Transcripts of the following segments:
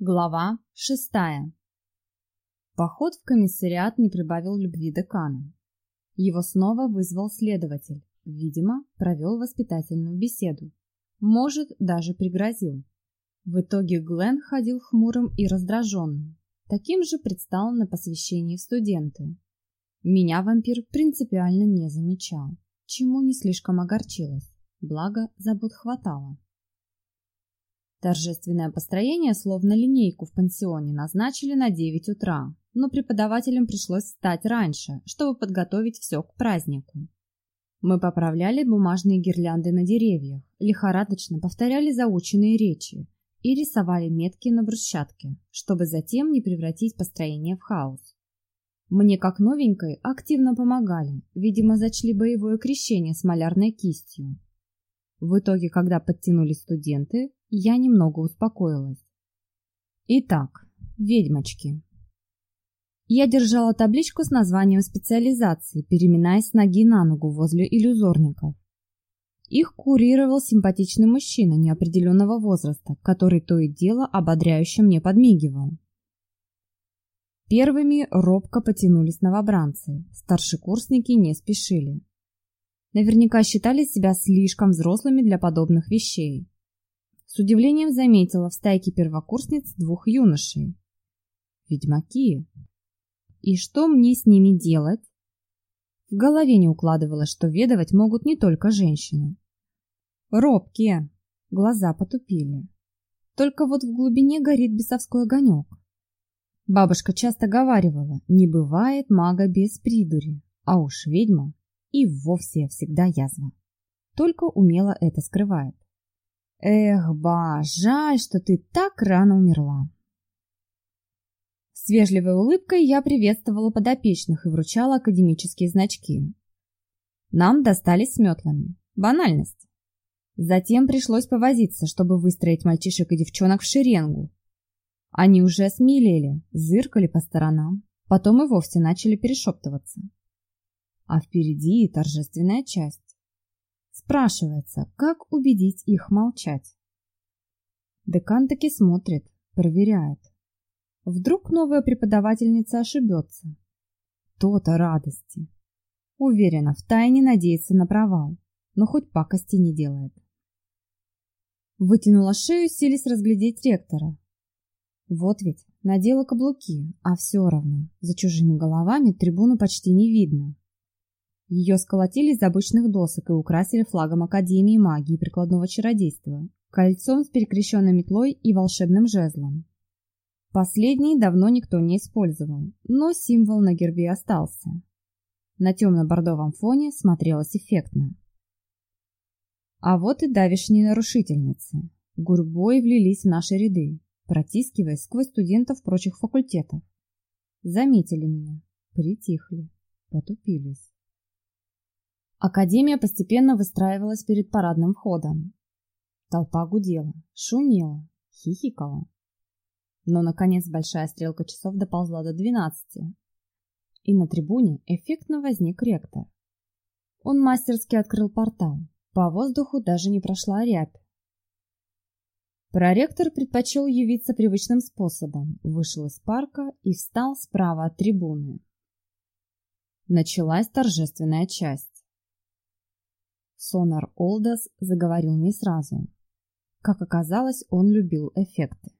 Глава шестая. Поход в комиссариат не прибавил любви декана. Его снова вызвал следователь. Видимо, провел воспитательную беседу. Может, даже пригрозил. В итоге Глен ходил хмурым и раздраженным. Таким же предстал на посвящении студенты. Меня вампир принципиально не замечал, чему не слишком огорчилась, благо забот хватало. Торжественное построение, словно линейку в пансионе, назначили на 9 утра, но преподавателям пришлось встать раньше, чтобы подготовить все к празднику. Мы поправляли бумажные гирлянды на деревьях, лихорадочно повторяли заученные речи и рисовали метки на брусчатке, чтобы затем не превратить построение в хаос. Мне, как новенькой, активно помогали, видимо, зачли боевое крещение с малярной кистью. В итоге, когда подтянулись студенты, я немного успокоилась. Итак, ведьмочки. Я держала табличку с названием специализации, переминаясь с ноги на ногу возле иллюзорников. Их курировал симпатичный мужчина неопределенного возраста, который то и дело ободряюще мне подмигивал. Первыми робко потянулись новобранцы, старшекурсники не спешили. Наверняка считали себя слишком взрослыми для подобных вещей. С удивлением заметила в стайке первокурсниц двух юношей. Ведьмаки. И что мне с ними делать? В голове не укладывалось, что ведовать могут не только женщины. Робкие. Глаза потупили. Только вот в глубине горит бесовской огонек. Бабушка часто говаривала, не бывает мага без придури, а уж ведьма и вовсе всегда язва. Только умело это скрывает. Эх, ба, жаль, что ты так рано умерла. С вежливой улыбкой я приветствовала подопечных и вручала академические значки. Нам достались с метлами. Банальность. Затем пришлось повозиться, чтобы выстроить мальчишек и девчонок в шеренгу. Они уже смелели, зыркали по сторонам, потом и вовсе начали перешептываться. А впереди торжественная часть. Спрашивается, как убедить их молчать. Декан таки смотрит, проверяет. Вдруг новая преподавательница ошибется. То-то радости. Уверена, втайне надеется на провал, но хоть пакости не делает. Вытянула шею, сились разглядеть ректора. Вот ведь, надела каблуки, а все равно, за чужими головами трибуну почти не видно. Ее сколотили из обычных досок и украсили флагом Академии магии и прикладного чародейства, кольцом с перекрещенной метлой и волшебным жезлом. Последний давно никто не использовал, но символ на гербе остался. На темно-бордовом фоне смотрелось эффектно. А вот и давишние нарушительницы. Гурьбой влились в наши ряды, протискиваясь сквозь студентов прочих факультетов. Заметили меня, притихли, потупились. Академия постепенно выстраивалась перед парадным входом. Толпа гудела, шумела, хихикала. Но, наконец, большая стрелка часов доползла до двенадцати. И на трибуне эффектно возник ректор. Он мастерски открыл портал. По воздуху даже не прошла рябь. Проректор предпочел явиться привычным способом, вышел из парка и встал справа от трибуны. Началась торжественная часть. Сонар Олдас заговорил не сразу. Как оказалось, он любил эффекты.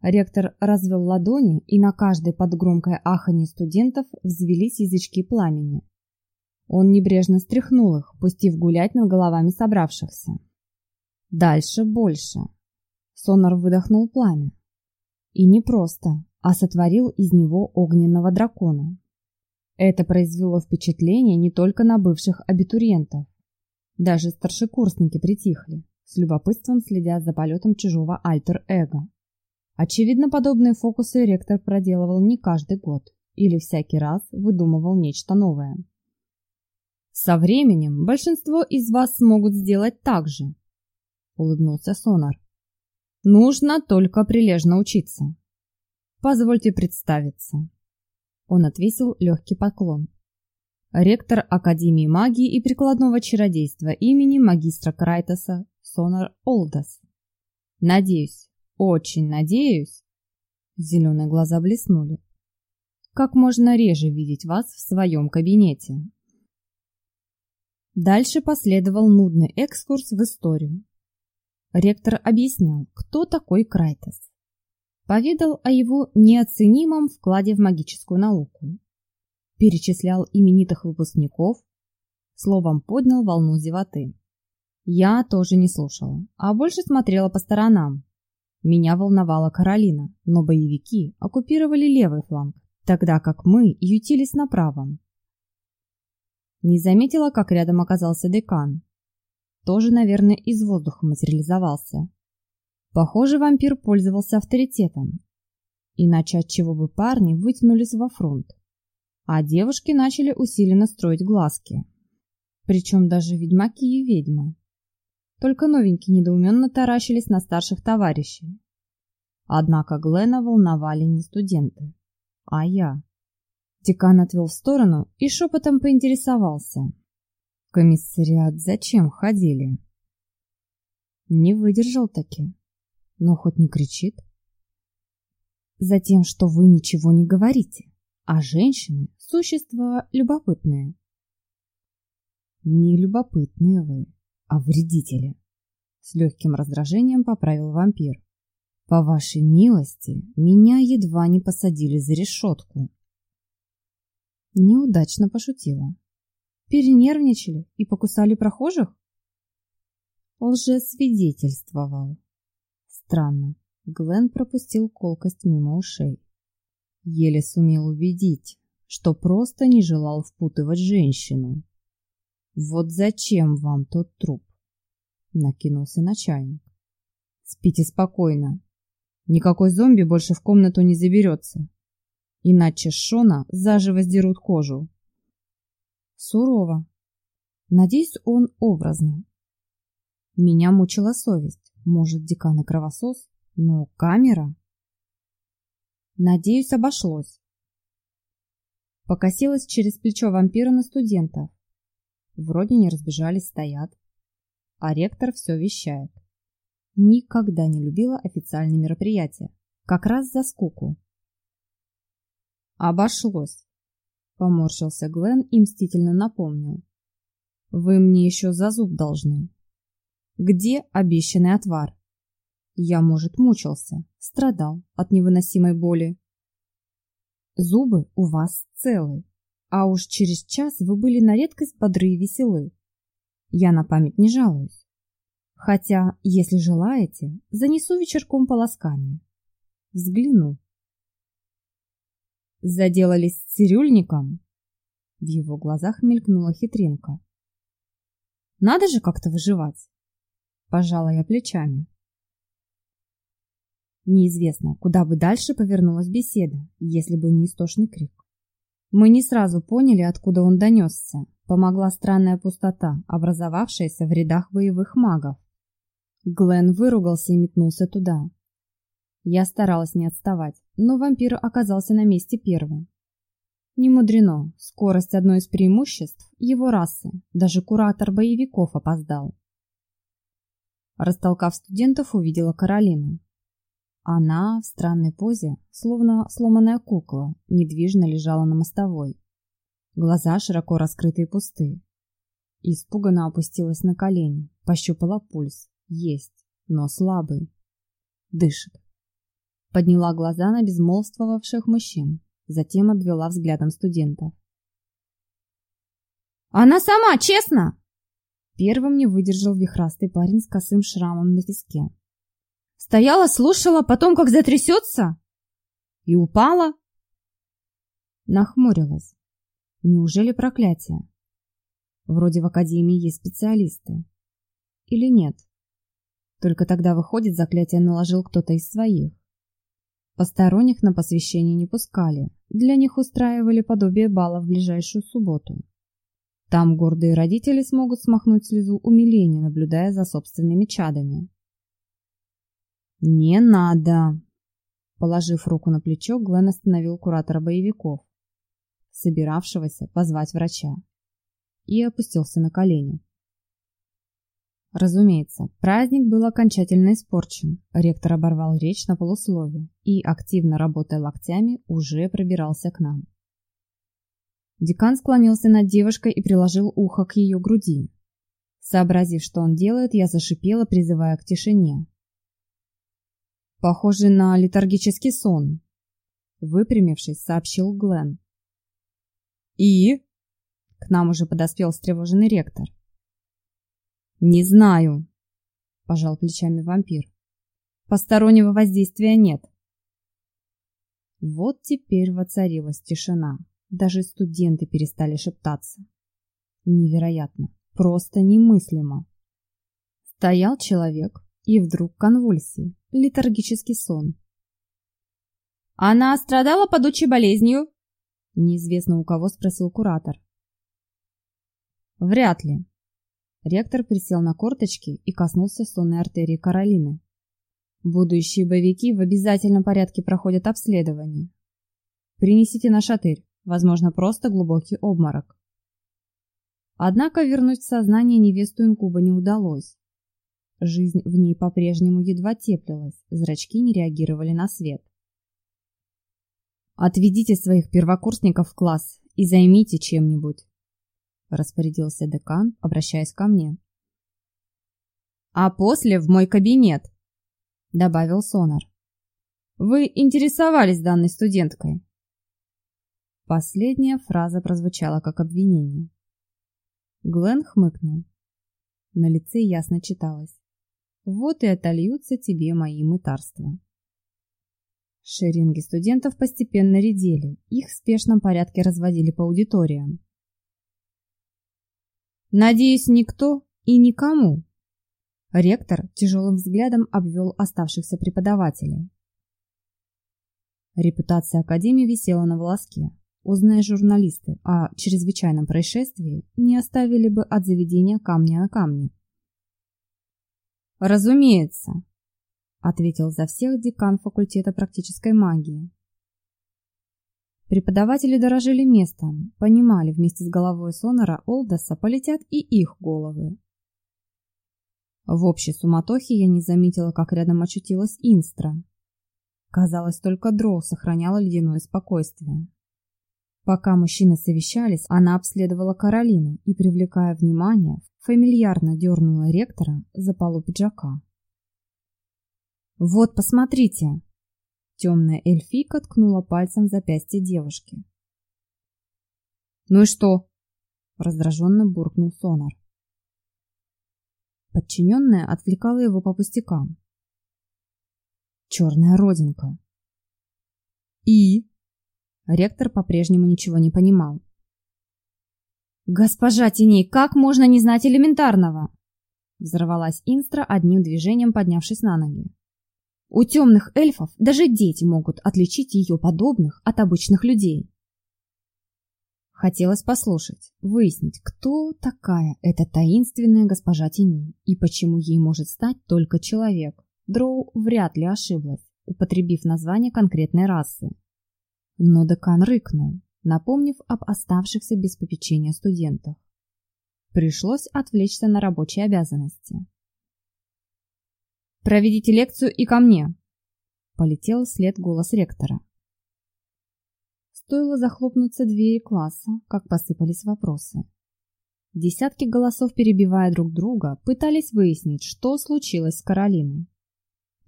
Ректор развел ладони, и на каждой под громкое аханье студентов взвелись язычки пламени. Он небрежно стряхнул их, пустив гулять над головами собравшихся. Дальше больше. Сонар выдохнул пламя. И не просто, а сотворил из него огненного дракона. Это произвело впечатление не только на бывших абитуриентов. Даже старшекурсники притихли, с любопытством следя за полетом чужого альтер-эго. Очевидно, подобные фокусы ректор проделывал не каждый год или всякий раз выдумывал нечто новое. Со временем большинство из вас смогут сделать так же, улыбнулся Сонар. Нужно только прилежно учиться. Позвольте представиться. Он отвесил легкий поклон ректор Академии магии и прикладного чародейства имени магистра Крайтоса Сонар Олдас. Надеюсь, очень надеюсь, Зеленые глаза блеснули. Как можно реже видеть вас в своем кабинете. Дальше последовал нудный экскурс в историю. Ректор объяснял, кто такой Крайтес. Поведал о его неоценимом вкладе в магическую науку. Перечислял именитых выпускников, словом поднял волну зевоты. Я тоже не слушала, а больше смотрела по сторонам. Меня волновала Каролина, но боевики оккупировали левый фланг, тогда как мы ютились на правом. Не заметила, как рядом оказался декан. Тоже, наверное, из воздуха материализовался. Похоже, вампир пользовался авторитетом. Иначе от чего бы парни вытянулись во фронт, а девушки начали усиленно строить глазки. Причем даже ведьмаки и ведьмы. Только новенькие недоуменно таращились на старших товарищей. Однако Глена волновали не студенты, а я. Декан отвел в сторону и шепотом поинтересовался. Комиссариат зачем ходили? Не выдержал таки, но хоть не кричит. Затем, что вы ничего не говорите, а женщины – существа любопытные. Не любопытные вы, а вредители. С легким раздражением поправил вампир. По вашей милости, меня едва не посадили за решетку. Неудачно пошутила. Перенервничали и покусали прохожих? Лжесвидетельствовал. Странно. Глен пропустил колкость мимо ушей. Еле сумел убедить, что просто не желал впутывать женщину. Вот зачем вам тот труп? Накинулся начальник. Спите спокойно. Никакой зомби больше в комнату не заберется. Иначе Шона заживо сдерут кожу. Сурово. Надеюсь, он образно. Меня мучила совесть. Может, декан и кровосос, но камера... Надеюсь, обошлось. Покосилась через плечо вампира на студентов. Вроде не разбежались, стоят. А ректор все вещает. Никогда не любила официальные мероприятия. Как раз за скуку. Обошлось. Поморщился Глен и мстительно напомнил. Вы мне еще за зуб должны. Где обещанный отвар? Я, может, мучился, страдал от невыносимой боли. Зубы у вас целы, а уж через час вы были на редкость бодры и веселы. Я на память не жалуюсь. Хотя, если желаете, занесу вечерком полоскание. Взгляну. Заделались цирюльником? В его глазах мелькнула хитринка. Надо же как-то выживать. Пожала я плечами. Неизвестно, куда бы дальше повернулась беседа, если бы не истошный крик. Мы не сразу поняли, откуда он донесся. Помогла странная пустота, образовавшаяся в рядах боевых магов. Глен выругался и метнулся туда. Я старалась не отставать, но вампир оказался на месте первым. Не мудрено, скорость одно из преимуществ его расы, даже куратор боевиков опоздал. Растолкав студентов, увидела Каролину. Она в странной позе, словно сломанная кукла, недвижно лежала на мостовой. Глаза широко раскрыты и пусты. Испуганно опустилась на колени, пощупала пульс. Есть, но слабый. Дышит. Подняла глаза на безмолвствовавших мужчин, затем обвела взглядом студентов. «Она сама, честно!» Первым не выдержал вихрастый парень с косым шрамом на виске. Стояла, слушала, потом как затрясется. И упала. Нахмурилась. Неужели проклятие? Вроде в академии есть специалисты. Или нет? Только тогда выходит, заклятие наложил кто-то из своих. Посторонних на посвящение не пускали. Для них устраивали подобие бала в ближайшую субботу. Там гордые родители смогут смахнуть слезу умиления, наблюдая за собственными чадами. «Не надо!» Положив руку на плечо, Глен остановил куратора боевиков, собиравшегося позвать врача, и опустился на колени. Разумеется, праздник был окончательно испорчен. Ректор оборвал речь на полуслове и, активно работая локтями, уже пробирался к нам. Декан склонился над девушкой и приложил ухо к ее груди. Сообразив, что он делает, я зашипела, призывая к тишине. Похоже на летаргический сон. Выпрямившись, сообщил Глен. И? К нам уже подоспел встревоженный ректор. Не знаю, пожал плечами вампир. Постороннего воздействия нет. Вот теперь воцарилась тишина. Даже студенты перестали шептаться. Невероятно, просто немыслимо. Стоял человек, и вдруг конвульсии, летаргический сон. Она страдала падучей болезнью? Неизвестно у кого спросил куратор. Вряд ли, Ректор присел на корточки и коснулся сонной артерии Каролины. Будущие боевики в обязательном порядке проходят обследование. Принесите на шатырь, возможно, просто глубокий обморок. Однако вернуть в сознание невесту инкуба не удалось. Жизнь в ней по-прежнему едва теплилась, зрачки не реагировали на свет. Отведите своих первокурсников в класс и займите чем-нибудь распорядился декан, обращаясь ко мне. А после в мой кабинет, добавил Сонар. Вы интересовались данной студенткой? Последняя фраза прозвучала как обвинение. Глен хмыкнул. На лице ясно читалось: "Вот и отольются тебе мои мытарства". Шеринги студентов постепенно редели, их в спешном порядке разводили по аудиториям. Надеюсь, никто и никому. Ректор тяжелым взглядом обвел оставшихся преподавателей. Репутация Академии висела на волоске. Узная журналисты о чрезвычайном происшествии, не оставили бы от заведения камня на камне. «Разумеется», — ответил за всех декан факультета практической магии. Преподаватели дорожили местом, понимали, вместе с головой Сонора Олдоса полетят и их головы. В общей суматохе я не заметила, как рядом очутилась Инстра. Казалось, только Дроу сохраняла ледяное спокойствие. Пока мужчины совещались, она обследовала Каролину и, привлекая внимание, фамильярно дернула ректора за полу пиджака. «Вот, посмотрите!» Темная эльфийка ткнула пальцем в запястье девушки. «Ну и что?» — раздраженно буркнул Сонар. Подчиненная отвлекала его по пустякам. «Черная родинка». «И?» Ректор по-прежнему ничего не понимал. «Госпожа Теней, как можно не знать элементарного?» Взорвалась Инстра, одним движением поднявшись на ноги. У темных эльфов даже дети могут отличить ее подобных от обычных людей. Хотелось послушать, выяснить, кто такая эта таинственная госпожа теней и почему ей может стать только человек. Дроу вряд ли ошиблась, употребив название конкретной расы. Но декан рыкнул, напомнив об оставшихся без попечения студентах. Пришлось отвлечься на рабочие обязанности. Проведите лекцию и ко мне. Полетел вслед голос ректора. Стоило захлопнуться двери класса, как посыпались вопросы. Десятки голосов, перебивая друг друга, пытались выяснить, что случилось с Каролиной.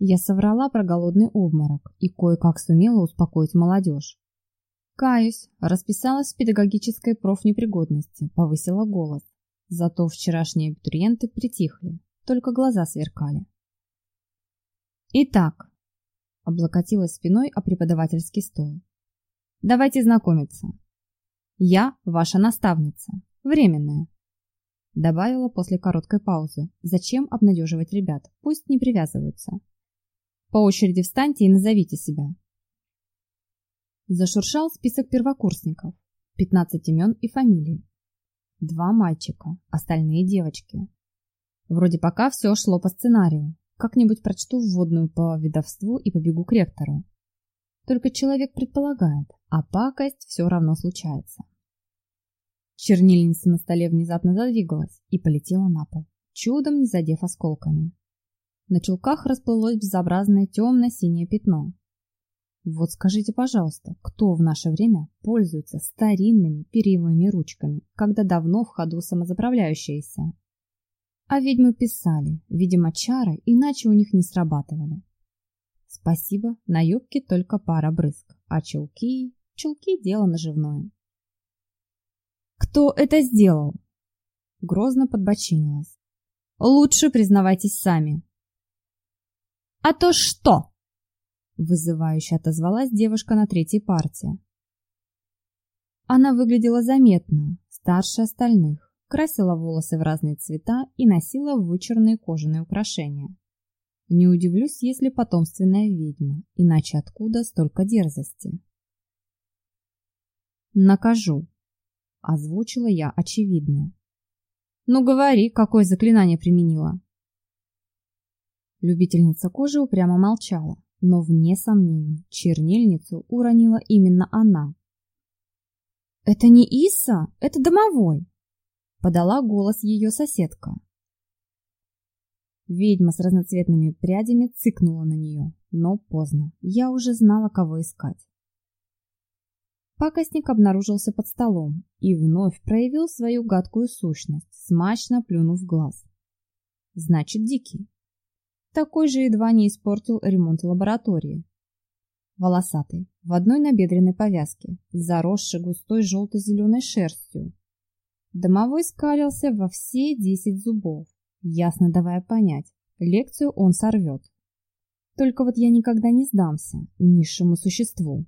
Я соврала про голодный обморок и кое-как сумела успокоить молодежь. Каюсь, расписалась в педагогической профнепригодности, повысила голос. Зато вчерашние абитуриенты притихли, только глаза сверкали. Итак, облокотилась спиной о преподавательский стол. Давайте знакомиться. Я ваша наставница, временная. Добавила после короткой паузы. Зачем обнадеживать ребят? Пусть не привязываются. По очереди встаньте и назовите себя. Зашуршал список первокурсников. 15 имен и фамилий. Два мальчика, остальные девочки. Вроде пока все шло по сценарию. Как-нибудь прочту вводную по ведовству и побегу к ректору. Только человек предполагает, а пакость все равно случается. Чернильница на столе внезапно задвигалась и полетела на пол. чудом не задев осколками. На чулках расплылось безобразное темно-синее пятно. Вот скажите, пожалуйста, кто в наше время пользуется старинными перьевыми ручками, когда давно в ходу самозаправляющиеся? А ведьмы писали, видимо, чары, иначе у них не срабатывали. Спасибо, на юбке только пара брызг, а чулки... Чулки – дело наживное. «Кто это сделал?» Грозно подбочинилась. «Лучше признавайтесь сами». «А то что?» Вызывающе отозвалась девушка на третьей партии. Она выглядела заметно, старше остальных, красила волосы в разные цвета и носила вычурные кожаные украшения. Не удивлюсь, если потомственная ведьма, иначе откуда столько дерзости? Накажу, озвучила я очевидное. Ну говори, какое заклинание применила? Любительница кожи упрямо молчала, но вне сомнений, чернильницу уронила именно она. «Это не Иса, это домовой!» — подала голос ее соседка. Ведьма с разноцветными прядями цыкнула на нее, но поздно. Я уже знала, кого искать. Пакостник обнаружился под столом и вновь проявил свою гадкую сущность, смачно плюнув глаз. Значит, дикий. Такой же едва не испортил ремонт лаборатории. Волосатый, в одной набедренной повязке, заросший густой желто-зеленой шерстью. Домовой скалился во все десять зубов, ясно давая понять, лекцию он сорвет. Только вот я никогда не сдамся низшему существу.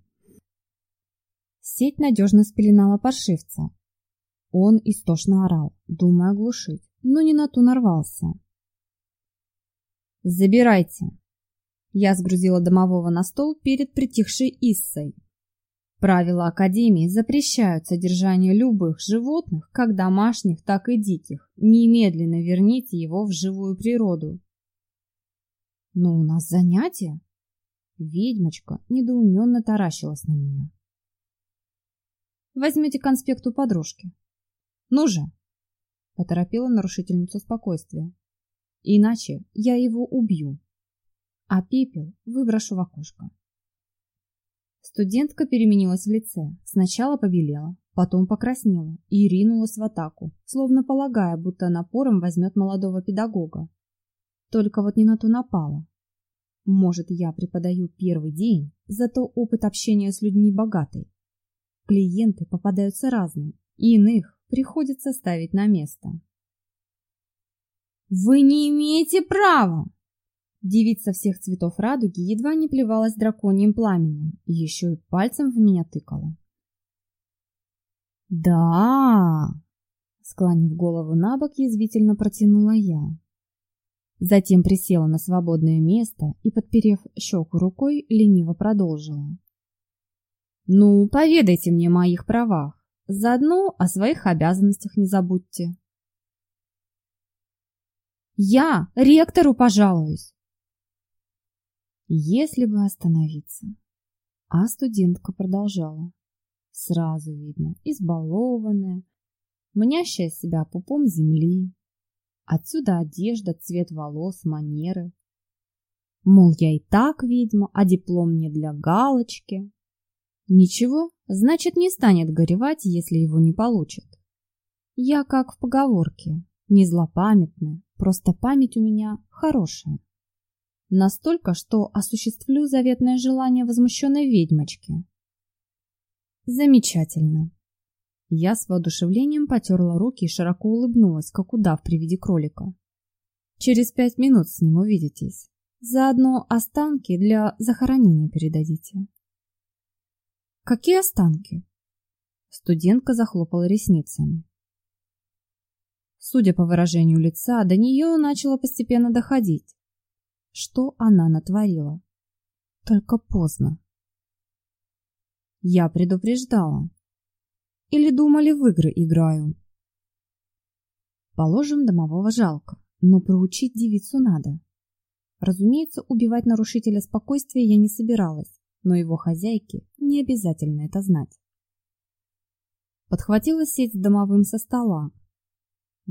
Сеть надежно спеленала паршивца. Он истошно орал, думая оглушить, но не на ту нарвался. «Забирайте!» Я сгрузила домового на стол перед притихшей Иссой. Правила Академии запрещают содержание любых животных, как домашних, так и диких. Немедленно верните его в живую природу. Но у нас занятия. Ведьмочка недоуменно таращилась на меня. Возьмете конспект у подружки. Ну же, поторопила нарушительницу спокойствия. Иначе я его убью, а пепел выброшу в окошко. Студентка переменилась в лице. Сначала побелела, потом покраснела и ринулась в атаку, словно полагая, будто напором возьмет молодого педагога. Только вот не на ту напала. Может, я преподаю первый день, зато опыт общения с людьми богатый. Клиенты попадаются разные, и иных приходится ставить на место. «Вы не имеете права!» Девица всех цветов радуги едва не плевалась драконьим пламенем и еще и пальцем в меня тыкала. «Да!» Склонив голову на бок, протянула я. Затем присела на свободное место и, подперев щеку рукой, лениво продолжила. «Ну, поведайте мне о моих правах. Заодно о своих обязанностях не забудьте». Я ректору пожалуюсь. Если бы остановиться. А студентка продолжала. Сразу видно, избалованная, мнящая себя пупом земли. Отсюда одежда, цвет волос, манеры. Мол, я и так ведьма, а диплом не для галочки. Ничего, значит, не станет горевать, если его не получит. Я как в поговорке, не злопамятная, Просто память у меня хорошая. Настолько, что осуществлю заветное желание возмущенной ведьмочки. Замечательно. Я с воодушевлением потерла руки и широко улыбнулась, как удав при виде кролика. Через пять минут с ним увидитесь. Заодно останки для захоронения передадите. Какие останки? Студентка захлопала ресницами. Судя по выражению лица, до нее начало постепенно доходить. Что она натворила? Только поздно. Я предупреждала. Или думали, в игры играю? Положим, домового жалко, но проучить девицу надо. Разумеется, убивать нарушителя спокойствия я не собиралась, но его хозяйке не обязательно это знать. Подхватила сеть с домовым со стола,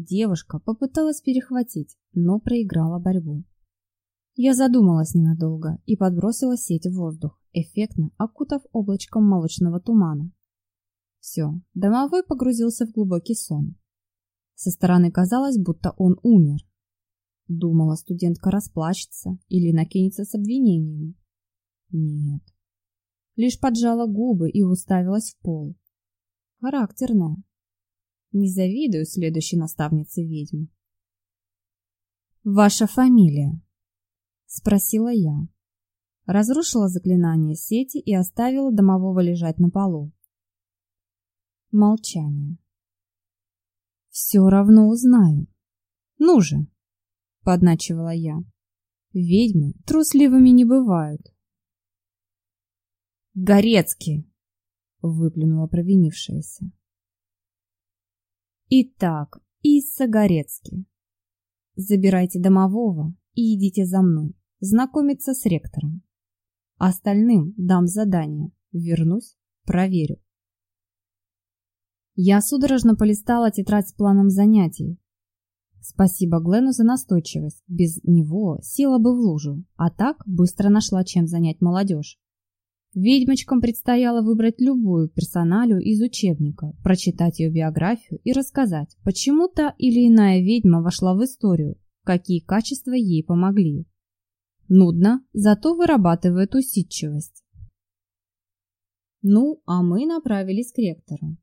Девушка попыталась перехватить, но проиграла борьбу. Я задумалась ненадолго и подбросила сеть в воздух, эффектно окутав облачком молочного тумана. Все, домовой погрузился в глубокий сон. Со стороны казалось, будто он умер. Думала, студентка расплачется или накинется с обвинениями. Нет. Лишь поджала губы и уставилась в пол. Характерная. Не завидую следующей наставнице ведьм. «Ваша фамилия?» — спросила я. Разрушила заклинание сети и оставила домового лежать на полу. Молчание. «Все равно узнаю. Ну же!» — подначивала я. «Ведьмы трусливыми не бывают». «Горецкий!» — выплюнула провинившаяся. «Итак, Исса Горецкий, забирайте домового и идите за мной, знакомиться с ректором. Остальным дам задание, вернусь, проверю». Я судорожно полистала тетрадь с планом занятий. Спасибо Глену за настойчивость. Без него села бы в лужу, а так быстро нашла чем занять молодежь. Ведьмочкам предстояло выбрать любую персоналию из учебника, прочитать ее биографию и рассказать, почему та или иная ведьма вошла в историю, какие качества ей помогли. Нудно, зато вырабатывает усидчивость. Ну, а мы направились к ректору.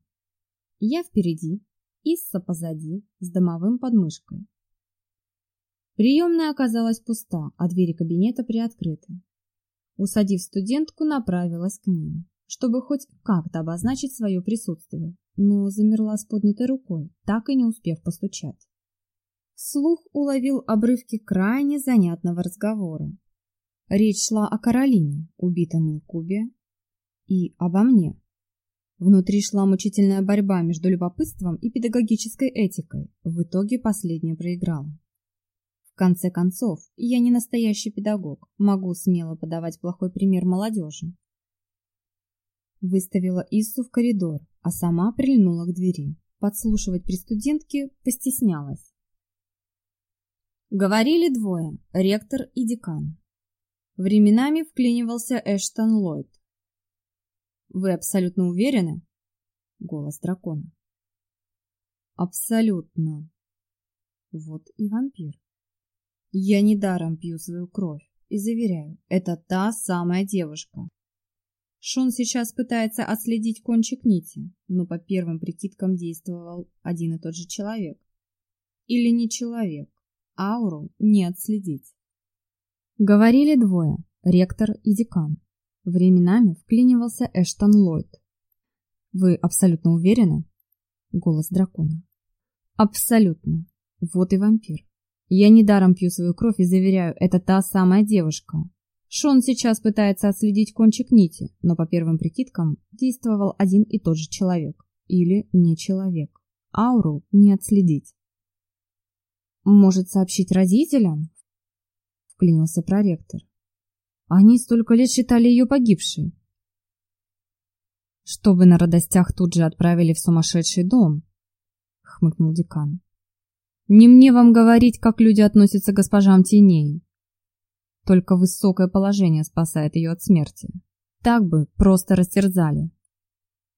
Я впереди, Исса позади, с домовым подмышкой. Приемная оказалась пуста, а двери кабинета приоткрыты. Усадив студентку, направилась к ним, чтобы хоть как-то обозначить свое присутствие, но замерла с поднятой рукой, так и не успев постучать. Слух уловил обрывки крайне занятного разговора. Речь шла о Каролине, убитом Кубе, и обо мне, Внутри шла мучительная борьба между любопытством и педагогической этикой. В итоге последняя проиграла. Конце концов, я не настоящий педагог, могу смело подавать плохой пример молодежи. Выставила Иссу в коридор, а сама прильнула к двери. Подслушивать при студентке постеснялась. Говорили двое, ректор и декан. Временами вклинивался Эштон Ллойд, вы абсолютно уверены? Голос дракона. Абсолютно. Вот и вампир. Я недаром пью свою кровь и заверяю, это та самая девушка. Шон сейчас пытается отследить кончик нити, но по первым прикидкам действовал один и тот же человек. Или не человек, ауру не отследить. Говорили двое, ректор и декан. Временами вклинивался Эштон Ллойд. «Вы абсолютно уверены?» Голос дракона. «Абсолютно. Вот и вампир. Я недаром пью свою кровь и заверяю, это та самая девушка. Шон сейчас пытается отследить кончик нити, но по первым прикидкам действовал один и тот же человек. Или не человек. Ауру не отследить. «Может сообщить родителям?» Вклинился проректор. Они столько лет считали ее погибшей. Чтобы на радостях тут же отправили в сумасшедший дом, хмыкнул декан. Не мне вам говорить, как люди относятся к госпожам теней. Только высокое положение спасает ее от смерти. Так бы просто растерзали.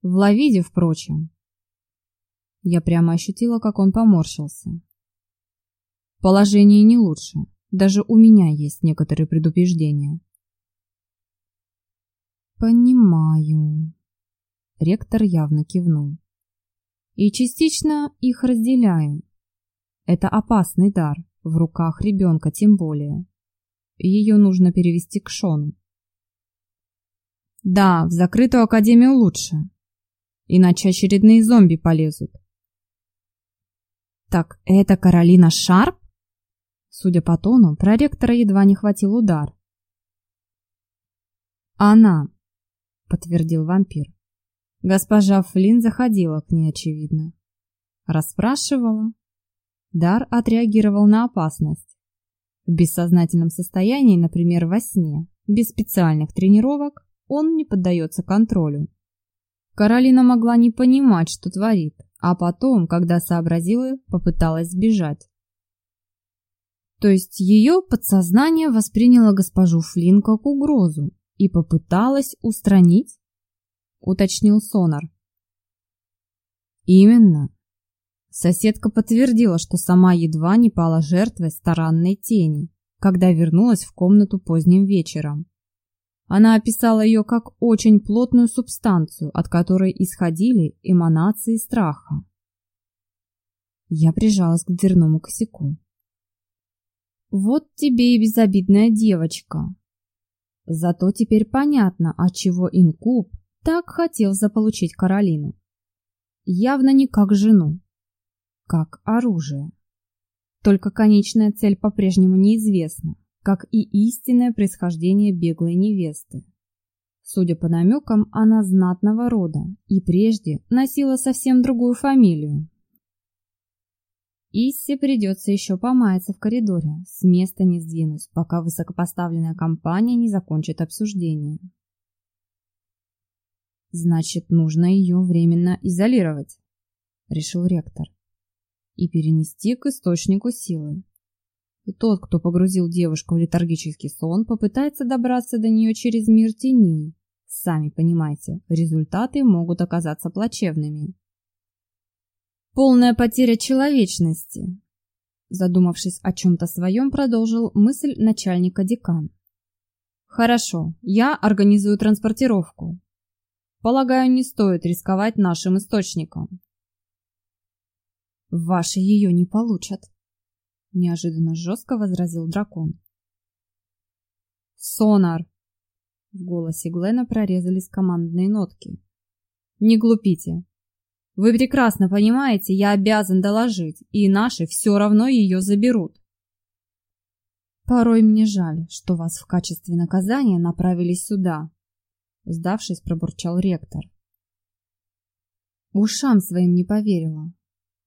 В Лавиде, впрочем. Я прямо ощутила, как он поморщился. Положение не лучше. Даже у меня есть некоторые предупреждения. Понимаю. Ректор явно кивнул. И частично их разделяю. Это опасный дар, в руках ребенка тем более. Ее нужно перевести к Шону. Да, в закрытую академию лучше. Иначе очередные зомби полезут. Так это Каролина Шарп? Судя по тону, проректора едва не хватил удар. Она, подтвердил вампир. Госпожа Флинн заходила к ней, очевидно. Расспрашивала. Дар отреагировал на опасность. В бессознательном состоянии, например, во сне, без специальных тренировок, он не поддается контролю. Каролина могла не понимать, что творит, А потом, когда сообразила, попыталась сбежать. То есть ее подсознание восприняло госпожу Флинн как угрозу и попыталось устранить? Уточнил Сонар. Именно. Соседка подтвердила, что сама едва не пала жертвой старанной тени, когда вернулась в комнату поздним вечером. Она описала ее как очень плотную субстанцию, от которой исходили эманации страха. Я прижалась к дверному косяку. Вот тебе и безобидная девочка. Зато теперь понятно, от чего инкуб так хотел заполучить Каролину. Явно не как жену, как оружие. Только конечная цель по-прежнему неизвестна, как и истинное происхождение беглой невесты. Судя по намекам, она знатного рода и прежде носила совсем другую фамилию. Иссе придется еще помаяться в коридоре, с места не сдвинусь, пока высокопоставленная компания не закончит обсуждение. Значит, нужно ее временно изолировать, решил ректор, и перенести к источнику силы. Тот, кто погрузил девушку в летаргический сон, попытается добраться до нее через мир теней. Сами понимаете, результаты могут оказаться плачевными. Полная потеря человечности. Задумавшись о чем-то своем, продолжил мысль начальника декан. Хорошо, я организую транспортировку. Полагаю, не стоит рисковать нашим источником. Ваши ее не получат, неожиданно жестко возразил дракон. Сонар. В голосе Глена прорезались командные нотки. Не глупите. Вы прекрасно понимаете, я обязан доложить, и наши все равно ее заберут. Порой мне жаль, что вас в качестве наказания направили сюда, сдавшись, пробурчал ректор. Ушам своим не поверила.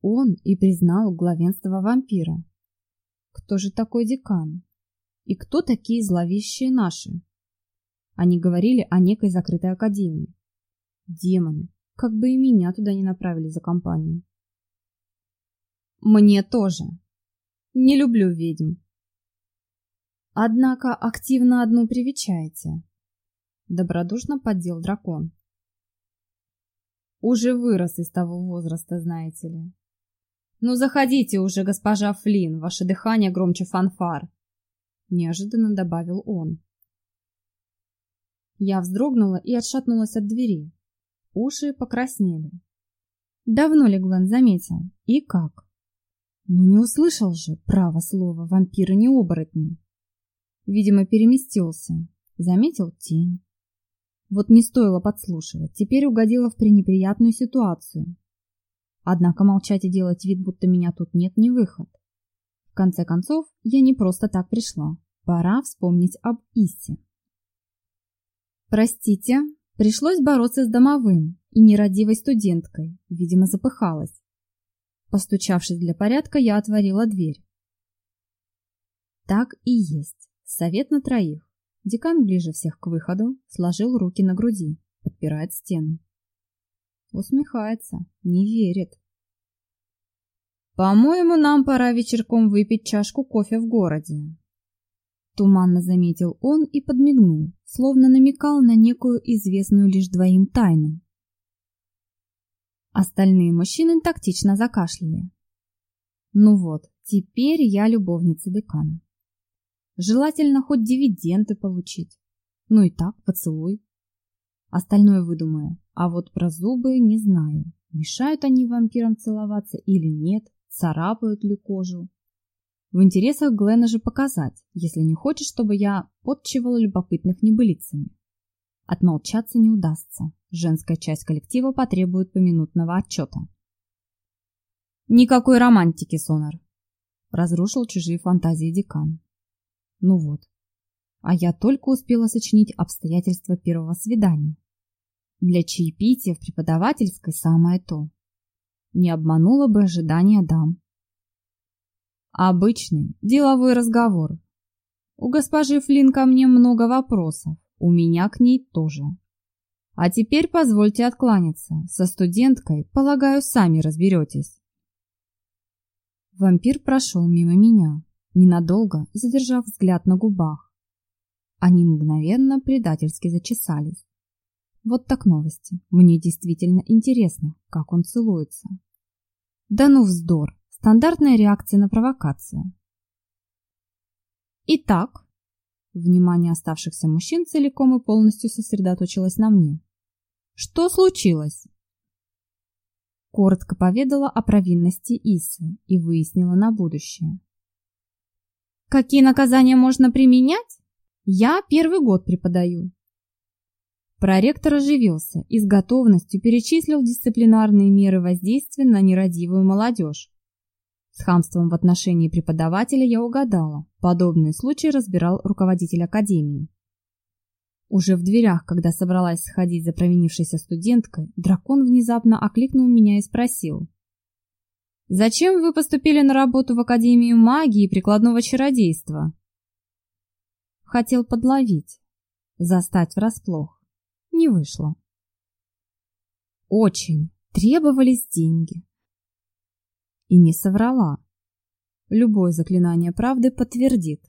Он и признал главенство вампира. Кто же такой декан? И кто такие зловещие наши? Они говорили о некой закрытой академии. Демоны, как бы и меня туда не направили за компанию. Мне тоже. Не люблю ведьм. Однако активно одну привечаете. Добродушно поддел дракон. Уже вырос из того возраста, знаете ли. Ну заходите уже, госпожа Флин, ваше дыхание громче фанфар. Неожиданно добавил он. Я вздрогнула и отшатнулась от двери. Уши покраснели. Давно ли Глен заметил? И как? Ну не услышал же, право слово, вампиры не оборотни. Видимо, переместился. Заметил тень. Вот не стоило подслушивать, теперь угодила в пренеприятную ситуацию. Однако молчать и делать вид, будто меня тут нет, не выход. В конце концов, я не просто так пришла. Пора вспомнить об Исте. Простите, Пришлось бороться с домовым и нерадивой студенткой, видимо, запыхалась. Постучавшись для порядка, я отворила дверь. Так и есть. Совет на троих. Декан ближе всех к выходу, сложил руки на груди, подпирает стену. Усмехается, не верит. По-моему, нам пора вечерком выпить чашку кофе в городе. Туманно заметил он и подмигнул, словно намекал на некую известную лишь двоим тайну. Остальные мужчины тактично закашляли. Ну вот, теперь я любовница декана. Желательно хоть дивиденды получить. Ну и так, поцелуй. Остальное выдумаю. А вот про зубы не знаю. Мешают они вампирам целоваться или нет, царапают ли кожу. В интересах Глена же показать, если не хочет, чтобы я подчивала любопытных небылицами. Отмолчаться не удастся. Женская часть коллектива потребует поминутного отчета. Никакой романтики, Сонар. Разрушил чужие фантазии декан. Ну вот. А я только успела сочинить обстоятельства первого свидания. Для чаепития в преподавательской самое то. Не обманула бы ожидания дам. Обычный деловой разговор. У госпожи Флин ко мне много вопросов, у меня к ней тоже. А теперь позвольте откланяться. Со студенткой, полагаю, сами разберетесь. Вампир прошел мимо меня, ненадолго задержав взгляд на губах. Они мгновенно предательски зачесались. Вот так новости. Мне действительно интересно, как он целуется. Да ну вздор. Стандартная реакция на провокацию. Итак, внимание оставшихся мужчин целиком и полностью сосредоточилось на мне. Что случилось? Коротко поведала о провинности Исы и выяснила на будущее. Какие наказания можно применять? Я первый год преподаю. Проректор оживился и с готовностью перечислил дисциплинарные меры воздействия на нерадивую молодежь. С хамством в отношении преподавателя я угадала. Подобные случаи разбирал руководитель академии. Уже в дверях, когда собралась сходить за провинившейся студенткой, дракон внезапно окликнул меня и спросил. «Зачем вы поступили на работу в Академию магии и прикладного чародейства?» Хотел подловить, застать врасплох не вышло. Очень требовались деньги. И не соврала. Любое заклинание правды подтвердит.